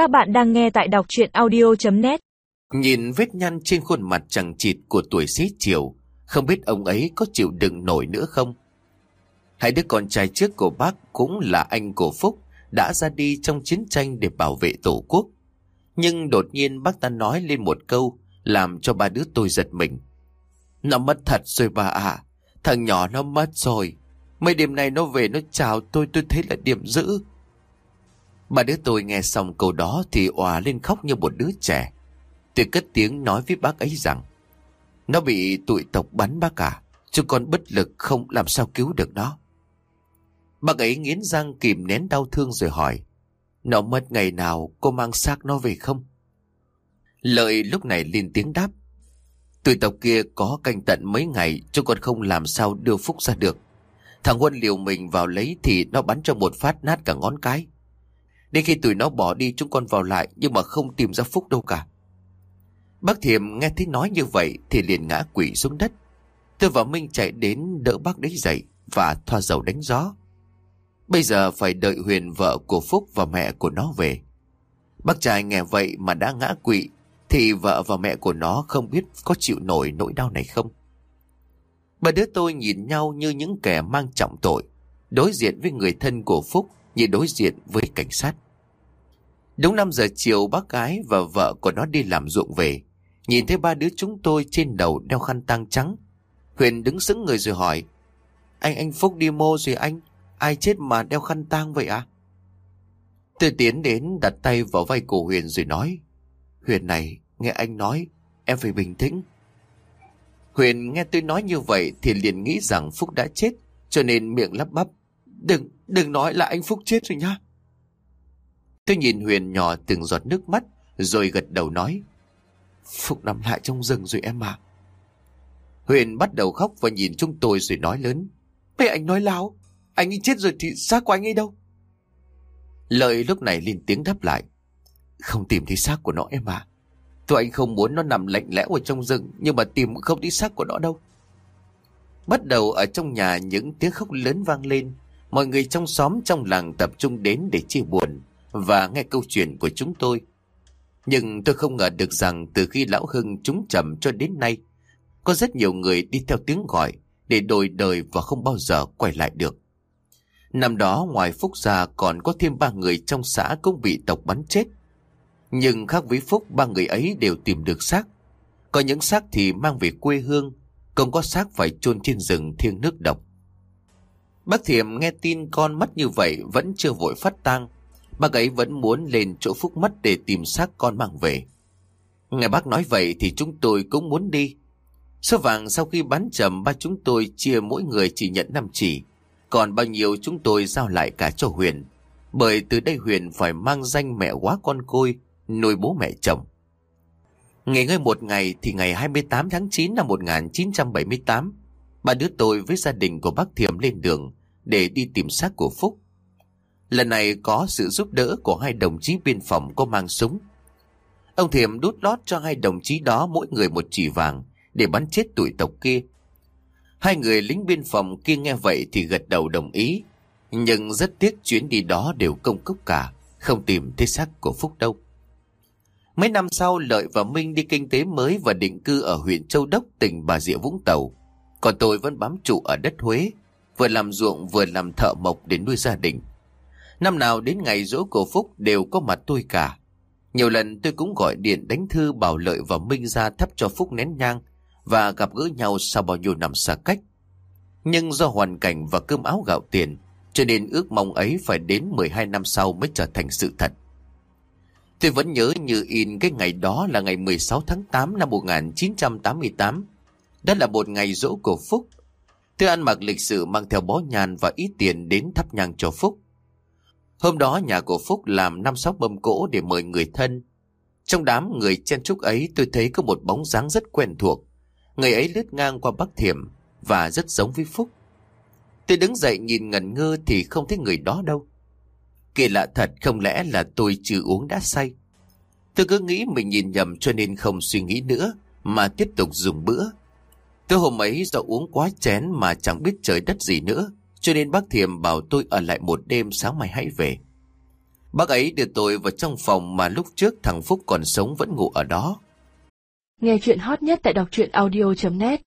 Các bạn đang nghe tại đọc chuyện audio.net Nhìn vết nhăn trên khuôn mặt chẳng chịt của tuổi xế chiều, không biết ông ấy có chịu đựng nổi nữa không? Hai đứa con trai trước của bác cũng là anh của Phúc, đã ra đi trong chiến tranh để bảo vệ tổ quốc. Nhưng đột nhiên bác ta nói lên một câu, làm cho ba đứa tôi giật mình. Nó mất thật rồi bà ạ, thằng nhỏ nó mất rồi. Mấy đêm nay nó về nó chào tôi, tôi thấy là điểm dữ mà đứa tôi nghe xong câu đó thì òa lên khóc như một đứa trẻ. Tôi cất tiếng nói với bác ấy rằng, Nó bị tụi tộc bắn bác cả Chứ con bất lực không làm sao cứu được nó Bác ấy nghiến răng kìm nén đau thương rồi hỏi, Nó mất ngày nào cô mang xác nó về không? Lợi lúc này lên tiếng đáp, Tụi tộc kia có canh tận mấy ngày, Chứ con không làm sao đưa Phúc ra được Thằng Huân liều mình vào lấy Thì nó bắn cho một phát nát cả ngón cái Đến khi tụi nó bỏ đi, chúng con vào lại, Nhưng mà không tìm ra Phúc đâu cả. Bác Thiềm nghe thấy nói như vậy Thì liền ngã quỷ xuống đất. Tôi và Minh chạy đến đỡ bác đấy dậy Và thoa dầu đánh gió. Bây giờ phải đợi Huyền vợ của Phúc và mẹ của nó về. Bác trai nghe vậy mà đã ngã quỵ, Thì vợ và mẹ của nó không biết có chịu nổi nỗi đau này không. Ba đứa tôi nhìn nhau như những kẻ mang trọng tội, Đối diện với người thân của Phúc như đối diện với cảnh sát. Đúng 5 giờ chiều, bác gái và vợ của nó đi làm ruộng về. Nhìn thấy ba đứa chúng tôi trên đầu đeo khăn tang trắng. Huyền đứng sững người rồi hỏi, Anh anh Phúc đi mô rồi anh? Ai chết mà đeo khăn tang vậy à Tôi tiến đến đặt tay vào vai của Huyền rồi nói, Huyền này, nghe anh nói, Em phải bình tĩnh. Huyền nghe tôi nói như vậy Thì liền nghĩ rằng Phúc đã chết, Cho nên miệng lắp bắp Đừng, đừng nói là anh Phúc chết rồi nhá. Tôi nhìn Huyền nhỏ từng giọt nước mắt Rồi gật đầu nói Phúc nằm lại trong rừng rồi em à Huyền bắt đầu khóc và nhìn chúng tôi rồi nói lớn Mẹ anh nói láo Anh ấy chết rồi thì xác của anh ấy đâu? Lợi lúc này lên tiếng đáp lại Không tìm thấy xác của nó em à Tụi anh không muốn nó nằm lạnh lẽo ở trong rừng Nhưng mà tìm không thấy xác của nó đâu. Bắt đầu ở trong nhà những tiếng khóc lớn vang lên. Mọi người trong xóm trong làng tập trung đến để chia buồn Và nghe câu chuyện của chúng tôi. Nhưng tôi không ngờ được rằng từ khi Lão Hưng trúng trầm cho đến nay, Có rất nhiều người đi theo tiếng gọi Để đổi đời và không bao giờ quay lại được. Năm đó, ngoài Phúc ra còn có thêm ba người trong xã cũng bị tộc bắn chết. Nhưng khác với Phúc, ba người ấy đều tìm được xác. Có những xác thì mang về quê hương, Còn có xác phải chôn trên rừng thiêng nước độc. Bác Thiểm nghe tin con mất như vậy vẫn chưa vội phát tang Bác ấy vẫn muốn lên chỗ Phúc mất để tìm xác con mang về. Nghe bác nói vậy thì chúng tôi cũng muốn đi. Số vàng sau khi bán chậm ba chúng tôi chia mỗi người chỉ nhận 5 chỉ. Còn bao nhiêu chúng tôi giao lại cả cho Huyền. Bởi từ đây Huyền phải mang danh mẹ quá con côi, nuôi bố mẹ chồng. Nghỉ ngơi một ngày thì ngày 28 tháng 9 năm 1978, ba đứa tôi với gia đình của bác Thiểm lên đường để đi tìm xác của Phúc. Lần này có sự giúp đỡ của hai đồng chí biên phòng có mang súng. Ông Thiểm đút lót cho hai đồng chí đó mỗi người một chỉ vàng để bắn chết tụi tộc kia. Hai người lính biên phòng kia nghe vậy thì gật đầu đồng ý. Nhưng rất tiếc chuyến đi đó đều công cốc cả, không tìm thấy xác của Phúc đâu. Mấy năm sau Lợi và Minh đi kinh tế mới và định cư ở huyện Châu Đốc, tỉnh Bà Rịa Vũng Tàu. Còn tôi vẫn bám trụ ở đất Huế, vừa làm ruộng vừa làm thợ mộc để nuôi gia đình. Năm nào đến ngày dỗ cổ Phúc đều có mặt tôi cả. Nhiều lần tôi cũng gọi điện đánh thư bảo lợi và Minh ra thắp cho Phúc nén nhang và gặp gỡ nhau sau bao nhiêu năm xa cách. Nhưng do hoàn cảnh và cơm áo gạo tiền, cho nên ước mong ấy phải đến 12 năm sau mới trở thành sự thật. Tôi vẫn nhớ như in cái ngày đó là ngày 16 tháng 8 năm 1988. Đó là một ngày dỗ cổ Phúc. Tôi ăn mặc lịch sự mang theo bó nhàn và ít tiền đến thắp nhang cho Phúc. Hôm đó nhà của Phúc làm năm sáu mâm cỗ để mời người thân. Trong đám người chen trúc ấy, tôi thấy có một bóng dáng rất quen thuộc. Người ấy lướt ngang qua Bắc Thiểm và rất giống với Phúc. Tôi đứng dậy nhìn ngẩn ngơ thì không thấy người đó đâu. Kỳ lạ thật, không lẽ là tôi chưa uống đã say. Tôi cứ nghĩ mình nhìn nhầm cho nên không suy nghĩ nữa, mà tiếp tục dùng bữa. Tôi hôm ấy do uống quá chén mà chẳng biết trời đất gì nữa, cho nên bác Thiềm bảo tôi ở lại một đêm sáng mai hãy về. Bác ấy đưa tôi vào trong phòng mà lúc trước thằng Phúc còn sống vẫn ngủ ở đó. Nghe chuyện hot nhất tại đọc truyện audio.net